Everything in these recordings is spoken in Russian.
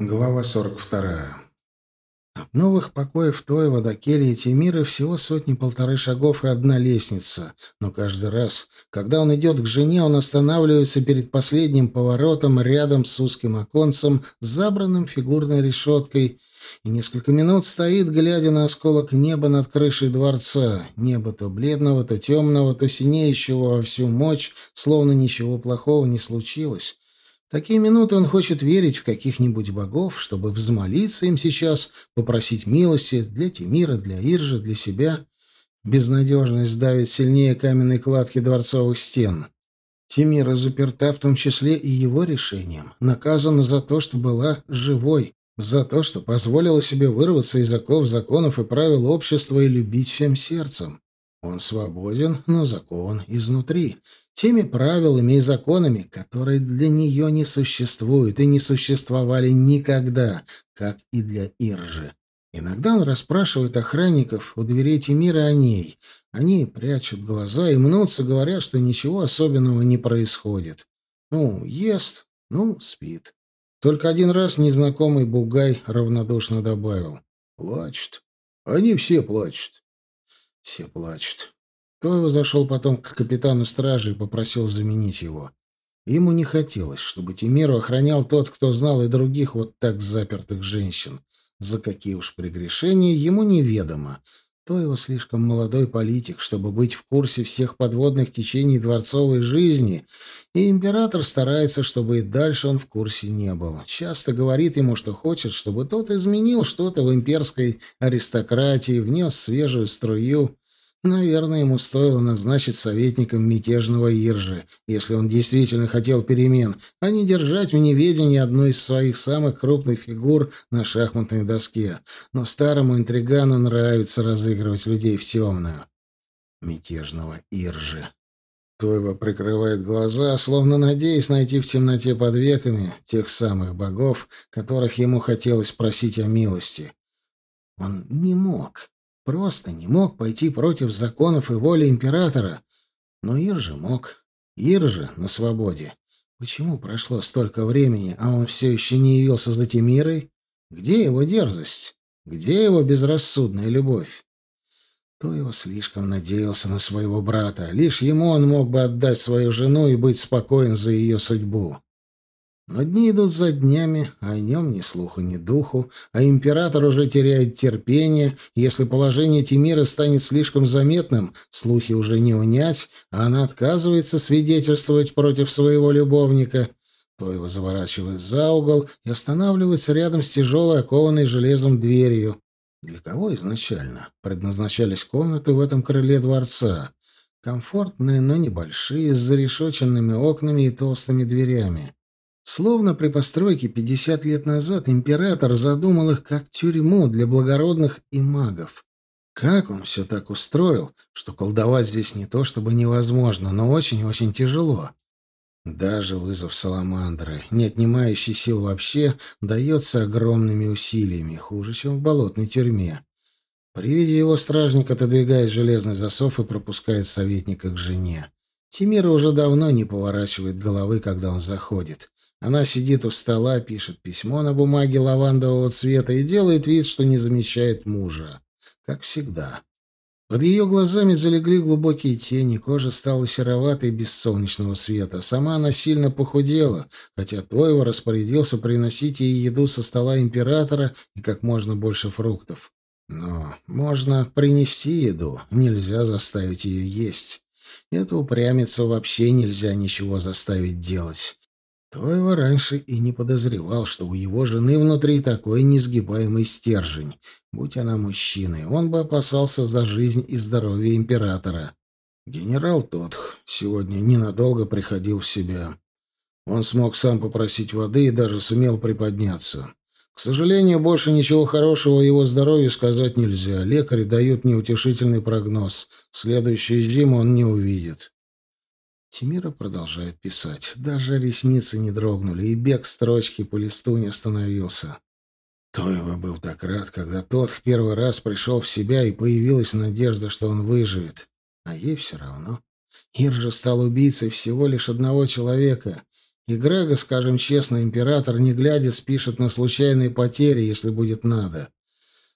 Глава 42. От новых покоев Тоева до кельи Тимира всего сотни-полторы шагов и одна лестница, но каждый раз, когда он идет к жене, он останавливается перед последним поворотом рядом с узким оконцем, забранным фигурной решеткой, и несколько минут стоит, глядя на осколок неба над крышей дворца, небо то бледного, то темного, то синеющего во всю мощь, словно ничего плохого не случилось, такие минуты он хочет верить в каких-нибудь богов, чтобы взмолиться им сейчас, попросить милости для Тимира, для Иржи, для себя. Безнадежность давит сильнее каменной кладки дворцовых стен. Тимира заперта в том числе и его решением, наказана за то, что была живой, за то, что позволила себе вырваться из оков законов и правил общества и любить всем сердцем. Он свободен, но закован изнутри теми правилами и законами, которые для нее не существуют и не существовали никогда, как и для Иржи. Иногда он расспрашивает охранников у дверей Тимира о ней. Они прячут глаза и мнутся, говоря, что ничего особенного не происходит. Ну, ест, ну, спит. Только один раз незнакомый бугай равнодушно добавил. Плачет. Они все плачут. Все плачут. Тоева зашел потом к капитану стражи и попросил заменить его. Ему не хотелось, чтобы Тимиру охранял тот, кто знал и других вот так запертых женщин. За какие уж прегрешения ему неведомо. Тоева слишком молодой политик, чтобы быть в курсе всех подводных течений дворцовой жизни, и император старается, чтобы и дальше он в курсе не был. Часто говорит ему, что хочет, чтобы тот изменил что-то в имперской аристократии, внес свежую струю, Наверное, ему стоило назначить советником мятежного Иржи, если он действительно хотел перемен, а не держать в неведении одну из своих самых крупных фигур на шахматной доске. Но старому интригану нравится разыгрывать людей в темную. Мятежного Иржи. Тойва прикрывает глаза, словно надеясь найти в темноте под веками тех самых богов, которых ему хотелось просить о милости. Он не мог. Просто не мог пойти против законов и воли императора. Но Ир же мог. Ир же на свободе. Почему прошло столько времени, а он все еще не явился за Тимирой? Где его дерзость? Где его безрассудная любовь? То его слишком надеялся на своего брата. Лишь ему он мог бы отдать свою жену и быть спокоен за ее судьбу. Но дни идут за днями, а о нем ни слуху, ни духу, а император уже теряет терпение. Если положение Тимира станет слишком заметным, слухи уже не унять, а она отказывается свидетельствовать против своего любовника, то его заворачивает за угол и останавливается рядом с тяжелой, окованной железом дверью. Для кого изначально предназначались комнаты в этом крыле дворца? Комфортные, но небольшие, с зарешоченными окнами и толстыми дверями. Словно при постройке 50 лет назад император задумал их как тюрьму для благородных и магов. Как он все так устроил, что колдовать здесь не то чтобы невозможно, но очень-очень тяжело. Даже вызов Саламандры, не отнимающий сил вообще, дается огромными усилиями, хуже, чем в болотной тюрьме. При виде его стражник отодвигает железный засов и пропускает советника к жене. Тимира уже давно не поворачивает головы, когда он заходит. Она сидит у стола, пишет письмо на бумаге лавандового цвета и делает вид, что не замечает мужа. Как всегда. Под ее глазами залегли глубокие тени, кожа стала сероватой без солнечного света. Сама она сильно похудела, хотя Тойва распорядился приносить ей еду со стола императора и как можно больше фруктов. Но можно принести еду, нельзя заставить ее есть. Эту упрямицу вообще нельзя ничего заставить делать. Троева раньше и не подозревал, что у его жены внутри такой несгибаемый стержень. Будь она мужчиной, он бы опасался за жизнь и здоровье императора. Генерал Тотх сегодня ненадолго приходил в себя. Он смог сам попросить воды и даже сумел приподняться. К сожалению, больше ничего хорошего о его здоровье сказать нельзя. Лекари дают неутешительный прогноз. Следующую зиму он не увидит. Тимира продолжает писать. Даже ресницы не дрогнули, и бег строчки по листу не остановился. Тоева был так рад, когда тот в первый раз пришел в себя, и появилась надежда, что он выживет. А ей все равно. Ир же стал убийцей всего лишь одного человека. И Грега, скажем честно, император, не глядя, спишет на случайные потери, если будет надо.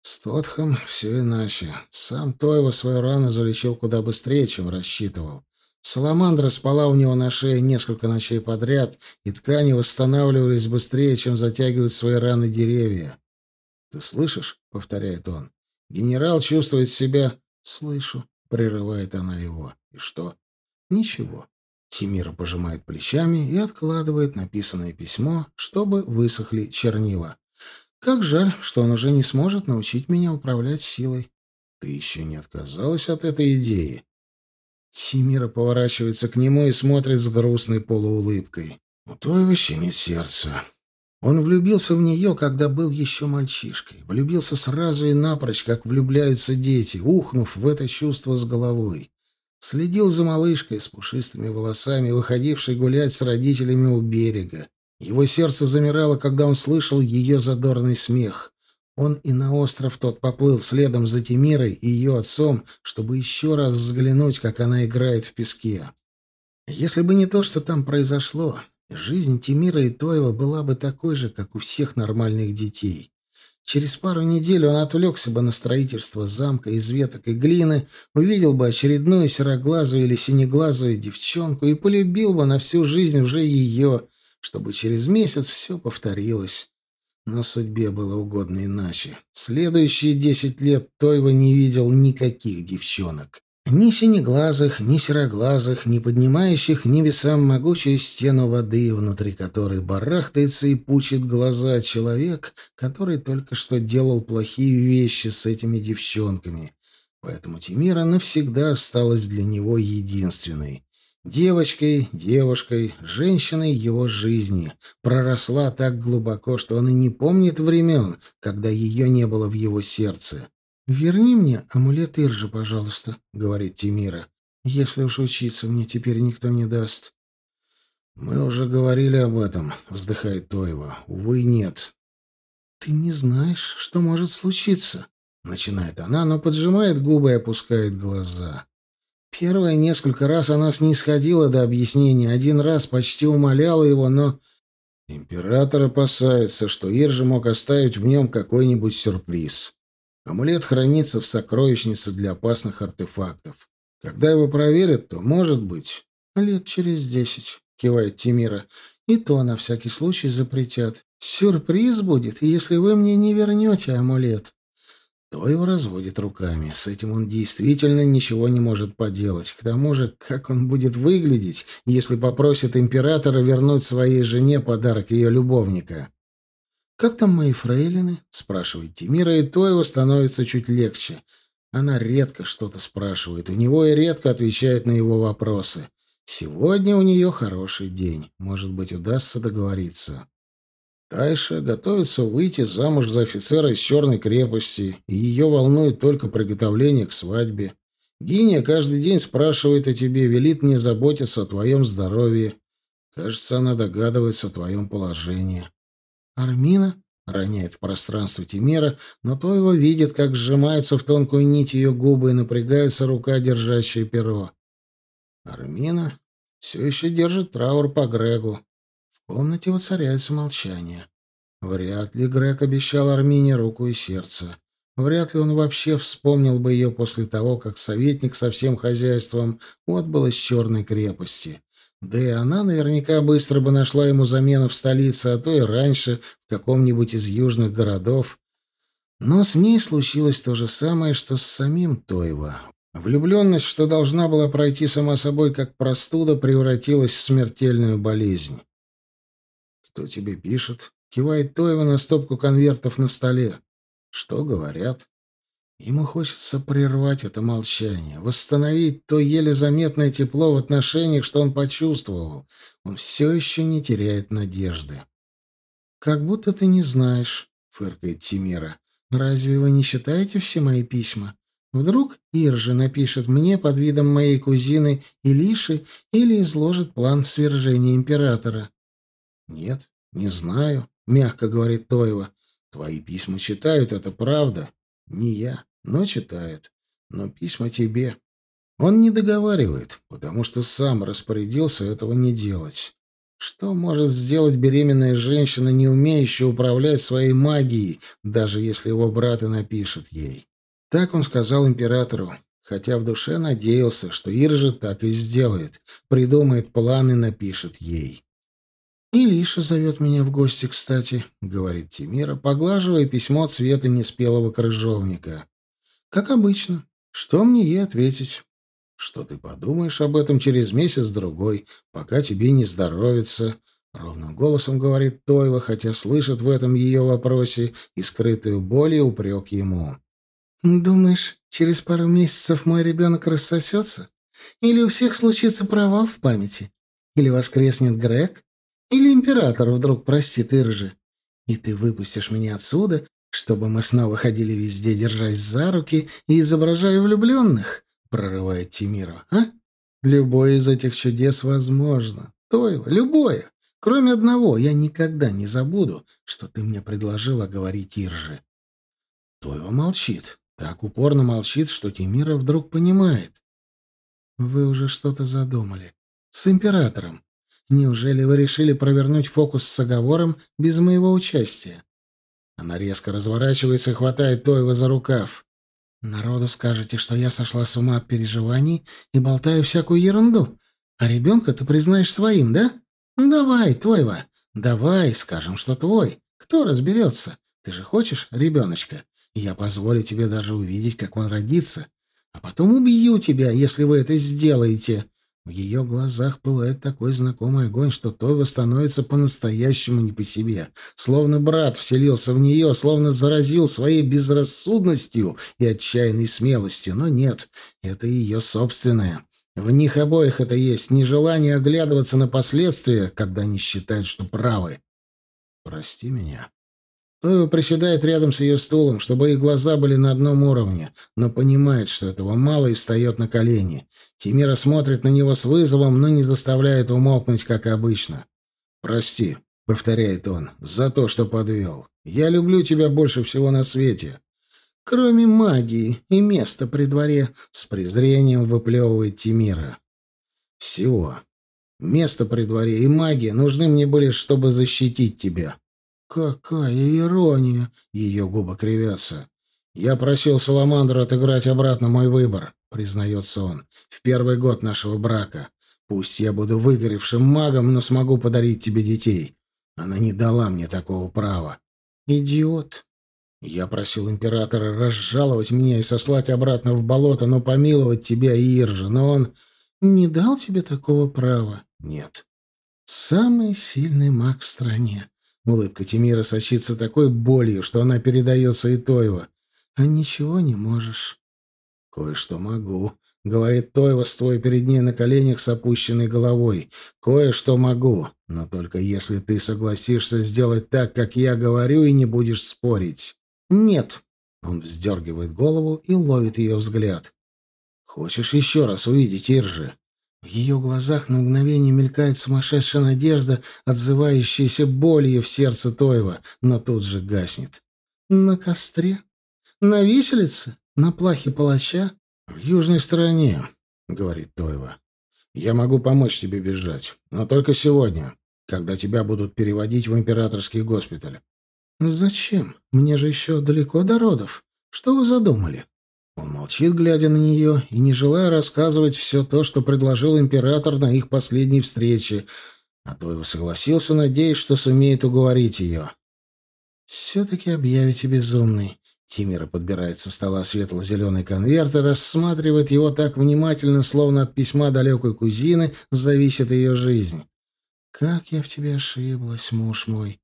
С Тотхом все иначе. Сам Тойва свою рану залечил куда быстрее, чем рассчитывал. Саламандра спала у него на шее несколько ночей подряд, и ткани восстанавливались быстрее, чем затягивают свои раны деревья. «Ты слышишь?» — повторяет он. «Генерал чувствует себя...» «Слышу», — прерывает она его. «И что?» «Ничего». Тимира пожимает плечами и откладывает написанное письмо, чтобы высохли чернила. Как жаль, что он уже не сможет научить меня управлять силой. Ты еще не отказалась от этой идеи. Тимира поворачивается к нему и смотрит с грустной полуулыбкой. У той вообще нет сердца. Он влюбился в нее, когда был еще мальчишкой. Влюбился сразу и напрочь, как влюбляются дети, ухнув в это чувство с головой. Следил за малышкой с пушистыми волосами, выходившей гулять с родителями у берега. Его сердце замирало, когда он слышал ее задорный смех. Он и на остров тот поплыл следом за Тимирой и ее отцом, чтобы еще раз взглянуть, как она играет в песке. Если бы не то, что там произошло, жизнь Тимира и Тоева была бы такой же, как у всех нормальных детей. Через пару недель он отвлекся бы на строительство замка из веток и глины, увидел бы очередную сероглазую или синеглазую девчонку и полюбил бы на всю жизнь уже ее, чтобы через месяц все повторилось. Но судьбе было угодно иначе. Следующие десять лет Тойва не видел никаких девчонок. Ни синеглазых, ни сероглазых, ни поднимающих небесам могучую стену воды, внутри которой барахтается и пучит глаза человек, который только что делал плохие вещи с этими девчонками. Поэтому Тимира навсегда осталась для него единственной. Девочкой, девушкой, женщиной его жизни. Проросла так глубоко, что он и не помнит времен, когда ее не было в его сердце. «Верни мне амулет Иржи, пожалуйста», — говорит Тимира. «Если уж учиться мне теперь никто не даст». «Мы уже говорили об этом», — вздыхает Тоева. «Увы, нет». «Ты не знаешь, что может случиться», — начинает она, но поджимает губы и опускает глаза. Первые несколько раз она снисходила до объяснения, один раз почти умоляла его, но... Император опасается, что Иржи мог оставить в нем какой-нибудь сюрприз. Амулет хранится в сокровищнице для опасных артефактов. Когда его проверят, то, может быть... Лет через десять, кивает Тимира. И то на всякий случай запретят. Сюрприз будет, если вы мне не вернете амулет то его разводит руками. С этим он действительно ничего не может поделать. К тому же, как он будет выглядеть, если попросит императора вернуть своей жене подарок ее любовника? «Как там мои фрейлины?» — спрашивает Тимира, и то его становится чуть легче. Она редко что-то спрашивает у него и редко отвечает на его вопросы. Сегодня у нее хороший день. Может быть, удастся договориться. Тайша готовится выйти замуж за офицера из Черной крепости, и ее волнует только приготовление к свадьбе. Гиня каждый день спрашивает о тебе, велит мне заботиться о твоем здоровье. Кажется, она догадывается о твоем положении. Армина роняет в пространство Тимера, но то его видит, как сжимается в тонкую нить ее губы и напрягается рука, держащая перо. Армина все еще держит траур по Грегу. Комнате воцаряется молчание. Вряд ли Грег обещал Армине руку и сердце. Вряд ли он вообще вспомнил бы ее после того, как советник со всем хозяйством отбыл из Черной крепости. Да и она наверняка быстро бы нашла ему замену в столице, а то и раньше, в каком-нибудь из южных городов. Но с ней случилось то же самое, что с самим Тойва. Влюбленность, что должна была пройти сама собой как простуда, превратилась в смертельную болезнь. «Кто тебе пишет?» — кивает Тоева на стопку конвертов на столе. «Что говорят?» Ему хочется прервать это молчание, восстановить то еле заметное тепло в отношениях, что он почувствовал. Он все еще не теряет надежды. «Как будто ты не знаешь», — фыркает Тимира. «Разве вы не читаете все мои письма? Вдруг Иржи напишет мне под видом моей кузины Илиши или изложит план свержения императора. «Нет, не знаю», — мягко говорит Тоева. «Твои письма читают, это правда. Не я, но читают. Но письма тебе». Он не договаривает, потому что сам распорядился этого не делать. Что может сделать беременная женщина, не умеющая управлять своей магией, даже если его брат и напишет ей? Так он сказал императору, хотя в душе надеялся, что Иржа так и сделает, придумает план и напишет ей. «И Лиша зовет меня в гости, кстати», — говорит Тимира, поглаживая письмо цвета неспелого крыжовника. «Как обычно. Что мне ей ответить?» «Что ты подумаешь об этом через месяц-другой, пока тебе не здоровится?» Ровным голосом говорит Тойва, хотя слышит в этом ее вопросе и скрытую боль и упрек ему. «Думаешь, через пару месяцев мой ребенок рассосется? Или у всех случится провал в памяти? Или воскреснет Грег? Или император вдруг простит Иржи. И ты выпустишь меня отсюда, чтобы мы снова ходили везде, держась за руки и изображая влюбленных?» — прорывает Тимиру. «А? Любое из этих чудес возможно. Тойва, любое. Кроме одного, я никогда не забуду, что ты мне предложила говорить Ирже». Тойва молчит. Так упорно молчит, что Тимира вдруг понимает. «Вы уже что-то задумали. С императором. Неужели вы решили провернуть фокус с оговором без моего участия? Она резко разворачивается и хватает Тойва за рукав. Народу скажете, что я сошла с ума от переживаний и болтаю всякую ерунду. А ребенка ты признаешь своим, да? Давай, Тойва, давай, скажем, что твой. Кто разберется? Ты же хочешь ребеночка? Я позволю тебе даже увидеть, как он родится. А потом убью тебя, если вы это сделаете. В ее глазах пылает такой знакомый огонь, что Тойва становится по-настоящему не по себе. Словно брат вселился в нее, словно заразил своей безрассудностью и отчаянной смелостью. Но нет, это ее собственное. В них обоих это есть нежелание оглядываться на последствия, когда они считают, что правы. «Прости меня», Тойва приседает рядом с ее стулом, чтобы их глаза были на одном уровне, но понимает, что этого мало, и встает на колени. Тимира смотрит на него с вызовом, но не заставляет умолкнуть, как обычно. «Прости», — повторяет он, — «за то, что подвел. Я люблю тебя больше всего на свете». «Кроме магии и места при дворе», — с презрением выплевывает Тимира. «Всего. Место при дворе и магия нужны мне были, чтобы защитить тебя. «Какая ирония!» — ее губы кривятся. «Я просил Саламандру отыграть обратно мой выбор», — признается он, — «в первый год нашего брака. Пусть я буду выгоревшим магом, но смогу подарить тебе детей. Она не дала мне такого права». «Идиот!» Я просил императора разжаловать меня и сослать обратно в болото, но помиловать тебя Иржа, но он не дал тебе такого права. Нет. Самый сильный маг в стране. Улыбка Тимира сочится такой болью, что она передается и Тойва. «А ничего не можешь». «Кое-что могу», — говорит Тойва, стоя перед ней на коленях с опущенной головой. «Кое-что могу, но только если ты согласишься сделать так, как я говорю, и не будешь спорить». «Нет». Он вздергивает голову и ловит ее взгляд. «Хочешь еще раз увидеть Иржи?» В ее глазах на мгновение мелькает сумасшедшая надежда, отзывающаяся болью в сердце Тоева, но тут же гаснет. «На костре? На виселице? На плахе палача?» «В южной стороне», — говорит Тоева. «Я могу помочь тебе бежать, но только сегодня, когда тебя будут переводить в императорский госпиталь». «Зачем? Мне же еще далеко до родов. Что вы задумали?» Он молчит, глядя на нее, и не желая рассказывать все то, что предложил император на их последней встрече, а то его согласился, надеясь, что сумеет уговорить ее. «Все-таки объявите безумный». Тимира подбирает со стола светло-зеленый конверт и рассматривает его так внимательно, словно от письма далекой кузины зависит ее жизнь. «Как я в тебе ошиблась, муж мой.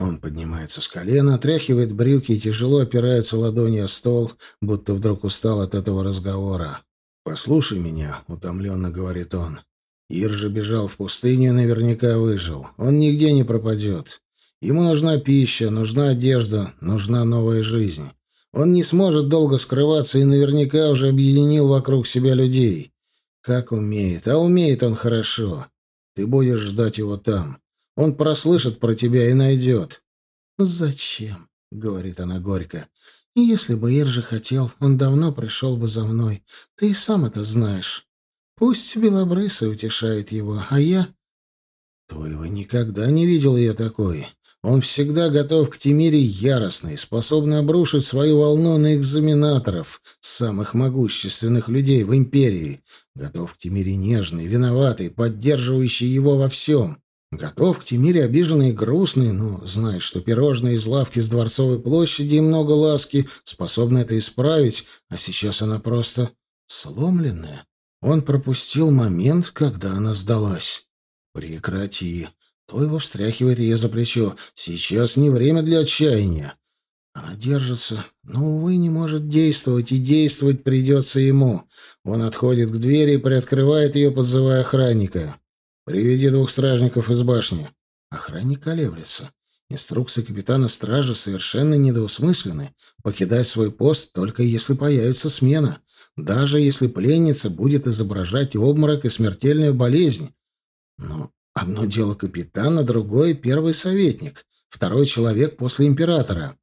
Он поднимается с колена, отряхивает брюки и тяжело опирается ладонью о стол, будто вдруг устал от этого разговора. «Послушай меня», — утомленно говорит он. Ир же бежал в пустыню наверняка выжил. Он нигде не пропадет. Ему нужна пища, нужна одежда, нужна новая жизнь. Он не сможет долго скрываться и наверняка уже объединил вокруг себя людей. Как умеет, а умеет он хорошо. Ты будешь ждать его там. Он прослышит про тебя и найдет. «Зачем?» — говорит она горько. «Если бы Иржи хотел, он давно пришел бы за мной. Ты и сам это знаешь. Пусть белобрысый утешает его, а я...» Тойва никогда не видел ее такой. Он всегда готов к Тимире яростный, способный обрушить свою волну на экзаменаторов, самых могущественных людей в империи. Готов к Тимире нежный, виноватый, поддерживающий его во всем. Готов к Тимире обиженный и грустный, но знает, что пирожные из лавки с Дворцовой площади и много ласки способны это исправить, а сейчас она просто сломленная. Он пропустил момент, когда она сдалась. «Прекрати!» То его встряхивает ее за плечо. Сейчас не время для отчаяния. Она держится, но, увы, не может действовать, и действовать придется ему. Он отходит к двери и приоткрывает ее, подзывая охранника. «Приведи двух стражников из башни». Охранник колеблется. Инструкции капитана стражи совершенно недвусмысленны. Покидать свой пост только если появится смена. Даже если пленница будет изображать обморок и смертельную болезнь. Но Одно дело капитан, а другое — первый советник, второй человек после императора.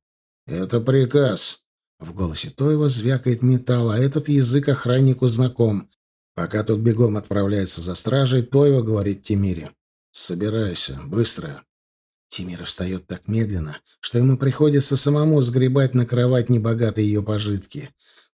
«Это приказ». В голосе Тоева звякает металл, а этот язык охраннику знаком. Пока тот бегом отправляется за стражей, Тоева говорит Тимире. «Собирайся, быстро». Тимир встает так медленно, что ему приходится самому сгребать на кровать небогатые ее пожитки.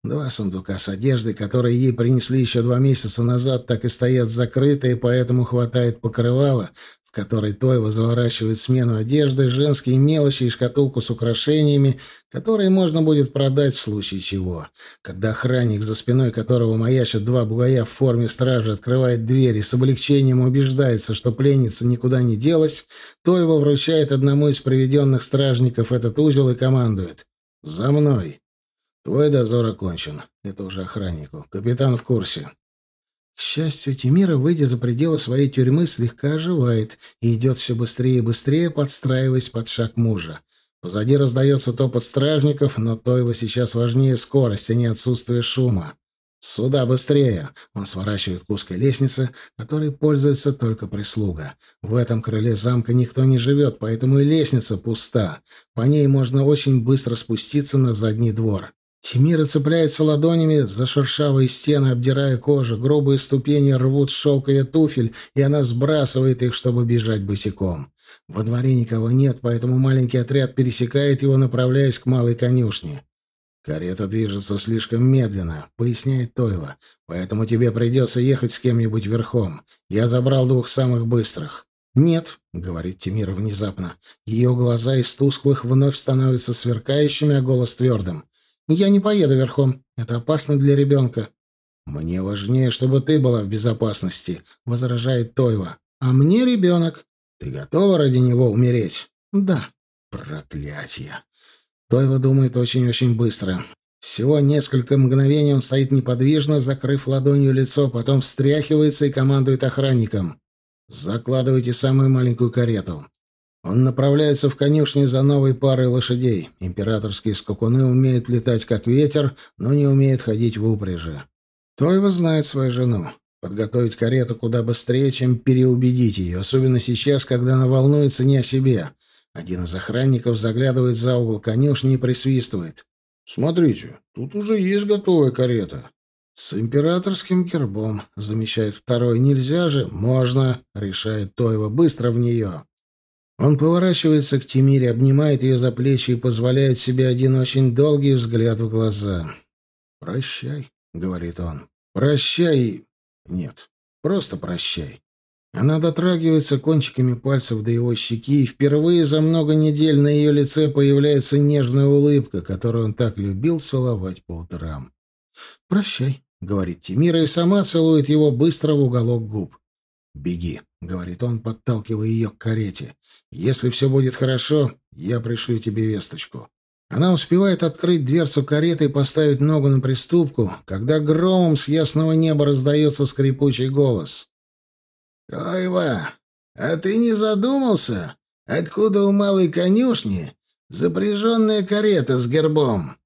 Два сундука с одеждой, которые ей принесли еще два месяца назад, так и стоят закрытые, поэтому хватает покрывала, в которой Тойва заворачивает смену одежды, женские мелочи и шкатулку с украшениями, которые можно будет продать в случае чего. Когда охранник, за спиной которого маячат два бугая в форме стражи, открывает дверь и с облегчением убеждается, что пленница никуда не делась, Тойва вручает одному из приведенных стражников этот узел и командует «За мной!». Твой дозор окончен. Это уже охраннику. Капитан в курсе. К счастью, Тимира, выйдя за пределы своей тюрьмы, слегка оживает и идет все быстрее и быстрее, подстраиваясь под шаг мужа. Позади раздается топот стражников, но то его сейчас важнее скорость, а не отсутствие шума. «Сюда, быстрее!» Он сворачивает к узкой лестнице, которой пользуется только прислуга. В этом крыле замка никто не живет, поэтому и лестница пуста. По ней можно очень быстро спуститься на задний двор. Тимира цепляется ладонями за шершавые стены, обдирая кожу. Грубые ступени рвут шелка туфель, и она сбрасывает их, чтобы бежать босиком. Во дворе никого нет, поэтому маленький отряд пересекает его, направляясь к малой конюшне. «Карета движется слишком медленно», — поясняет Тойва. «Поэтому тебе придется ехать с кем-нибудь верхом. Я забрал двух самых быстрых». «Нет», — говорит Тимира внезапно. Ее глаза из тусклых вновь становятся сверкающими, а голос твердым. Я не поеду верхом. Это опасно для ребенка. Мне важнее, чтобы ты была в безопасности, возражает Тойва. А мне ребенок. Ты готова ради него умереть? Да. Проклятие. Тойва думает очень-очень быстро. Всего несколько мгновений он стоит неподвижно, закрыв ладонью лицо, потом встряхивается и командует охранникам. «Закладывайте самую маленькую карету. Он направляется в конюшню за новой парой лошадей. Императорские скакуны умеют летать как ветер, но не умеют ходить в упряжи. Тойва знает свою жену. Подготовить карету куда быстрее, чем переубедить ее, особенно сейчас, когда она волнуется не о себе. Один из охранников заглядывает за угол конюшни и присвистывает. «Смотрите, тут уже есть готовая карета». «С императорским гербом», — замечает второй. «Нельзя же?» «Можно», — решает Тойва. «Быстро в нее». Он поворачивается к Тимире, обнимает ее за плечи и позволяет себе один очень долгий взгляд в глаза. «Прощай», — говорит он. «Прощай». Нет, просто прощай. Она дотрагивается кончиками пальцев до его щеки, и впервые за много недель на ее лице появляется нежная улыбка, которую он так любил целовать по утрам. «Прощай», — говорит Тимира, и сама целует его быстро в уголок губ. «Беги», — говорит он, подталкивая ее к карете. «Если все будет хорошо, я пришлю тебе весточку». Она успевает открыть дверцу кареты и поставить ногу на приступку, когда громом с ясного неба раздается скрипучий голос. «Тойва, а ты не задумался, откуда у малой конюшни запряженная карета с гербом?»